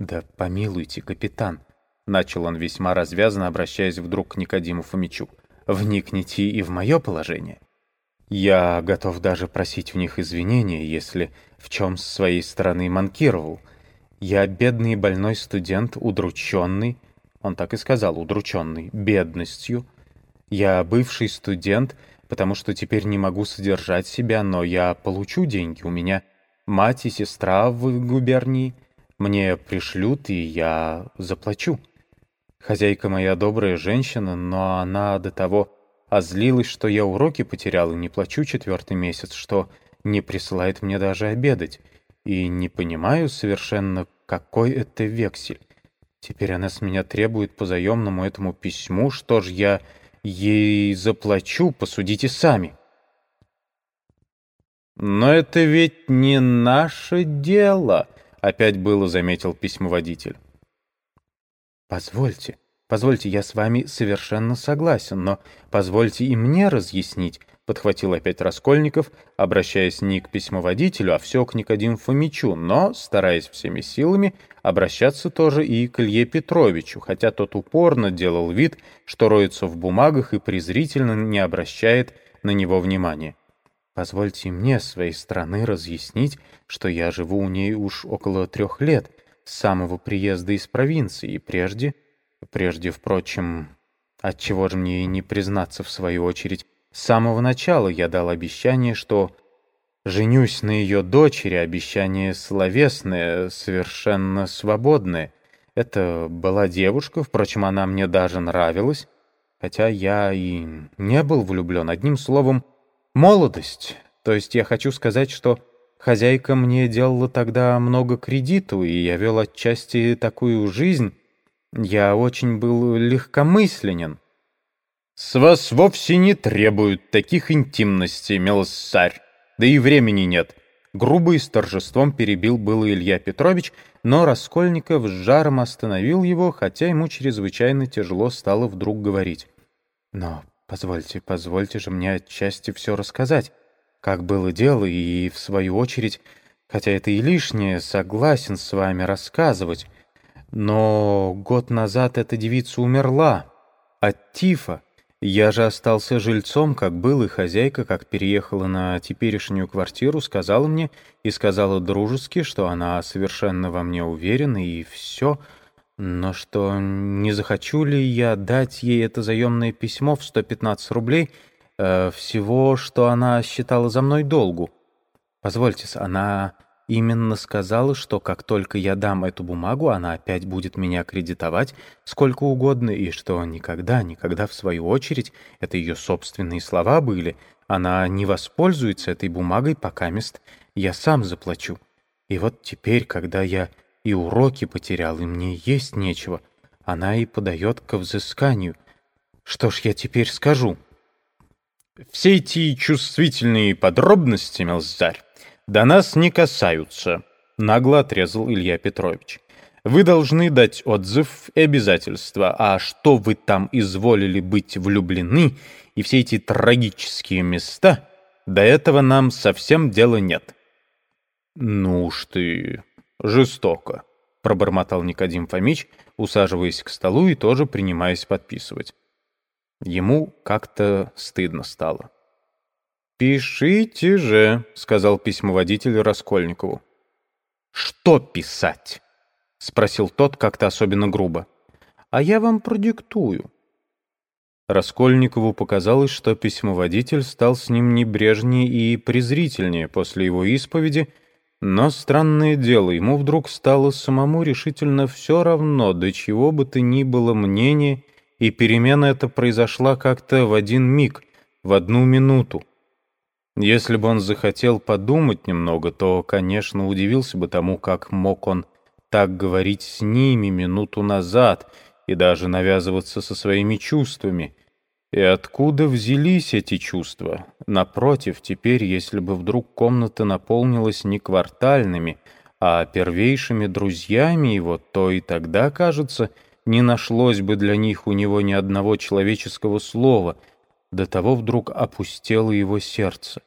«Да помилуйте, капитан», — начал он весьма развязно, обращаясь вдруг к Никодиму Фомичу. «Вникните и в мое положение. Я готов даже просить в них извинения, если в чем с своей стороны манкировал. Я бедный и больной студент, удрученный, он так и сказал, удрученный, бедностью. Я бывший студент, потому что теперь не могу содержать себя, но я получу деньги. У меня мать и сестра в губернии». Мне пришлют, и я заплачу. Хозяйка моя добрая женщина, но она до того озлилась, что я уроки потерял и не плачу четвертый месяц, что не присылает мне даже обедать. И не понимаю совершенно, какой это вексель. Теперь она с меня требует по заемному этому письму, что ж я ей заплачу, посудите сами. «Но это ведь не наше дело», Опять было заметил письмоводитель. «Позвольте, позвольте, я с вами совершенно согласен, но позвольте и мне разъяснить», подхватил опять Раскольников, обращаясь не к письмоводителю, а все к Никодиму Фомичу, но, стараясь всеми силами, обращаться тоже и к Илье Петровичу, хотя тот упорно делал вид, что роется в бумагах и презрительно не обращает на него внимания. Позвольте мне своей стороны разъяснить, что я живу у ней уж около трех лет, с самого приезда из провинции, и прежде, прежде, впрочем, отчего же мне и не признаться в свою очередь, с самого начала я дал обещание, что женюсь на ее дочери, обещание словесное, совершенно свободное. Это была девушка, впрочем, она мне даже нравилась, хотя я и не был влюблен, одним словом, Молодость. То есть я хочу сказать, что хозяйка мне делала тогда много кредиту, и я вел отчасти такую жизнь. Я очень был легкомысленен. «С вас вовсе не требуют таких интимностей, милоссарь, да и времени нет». Грубо и с торжеством перебил было Илья Петрович, но Раскольников с жаром остановил его, хотя ему чрезвычайно тяжело стало вдруг говорить. «Но Позвольте, позвольте же мне отчасти все рассказать, как было дело, и, в свою очередь, хотя это и лишнее, согласен с вами рассказывать. Но год назад эта девица умерла от тифа. Я же остался жильцом, как был, и хозяйка, как переехала на теперешнюю квартиру, сказала мне и сказала дружески, что она совершенно во мне уверена, и все — но что, не захочу ли я дать ей это заемное письмо в 115 рублей, э, всего, что она считала за мной долгу? Позвольте, она именно сказала, что как только я дам эту бумагу, она опять будет меня кредитовать сколько угодно, и что никогда, никогда, в свою очередь, это ее собственные слова были, она не воспользуется этой бумагой, пока мест я сам заплачу. И вот теперь, когда я и уроки потерял, и мне есть нечего. Она и подает ко взысканию. Что ж я теперь скажу? Все эти чувствительные подробности, Мелзарь, до нас не касаются, нагло отрезал Илья Петрович. Вы должны дать отзыв и обязательства, а что вы там изволили быть влюблены, и все эти трагические места, до этого нам совсем дела нет. Ну уж ты, «Жестоко», — пробормотал Никодим Фомич, усаживаясь к столу и тоже принимаясь подписывать. Ему как-то стыдно стало. «Пишите же», — сказал письмоводитель Раскольникову. «Что писать?» — спросил тот как-то особенно грубо. «А я вам продиктую». Раскольникову показалось, что письмоводитель стал с ним небрежнее и презрительнее после его исповеди, но странное дело, ему вдруг стало самому решительно все равно, до чего бы то ни было мнение, и перемена эта произошла как-то в один миг, в одну минуту. Если бы он захотел подумать немного, то, конечно, удивился бы тому, как мог он так говорить с ними минуту назад и даже навязываться со своими чувствами — и откуда взялись эти чувства? Напротив, теперь, если бы вдруг комната наполнилась не квартальными, а первейшими друзьями его, то и тогда, кажется, не нашлось бы для них у него ни одного человеческого слова. До того вдруг опустело его сердце.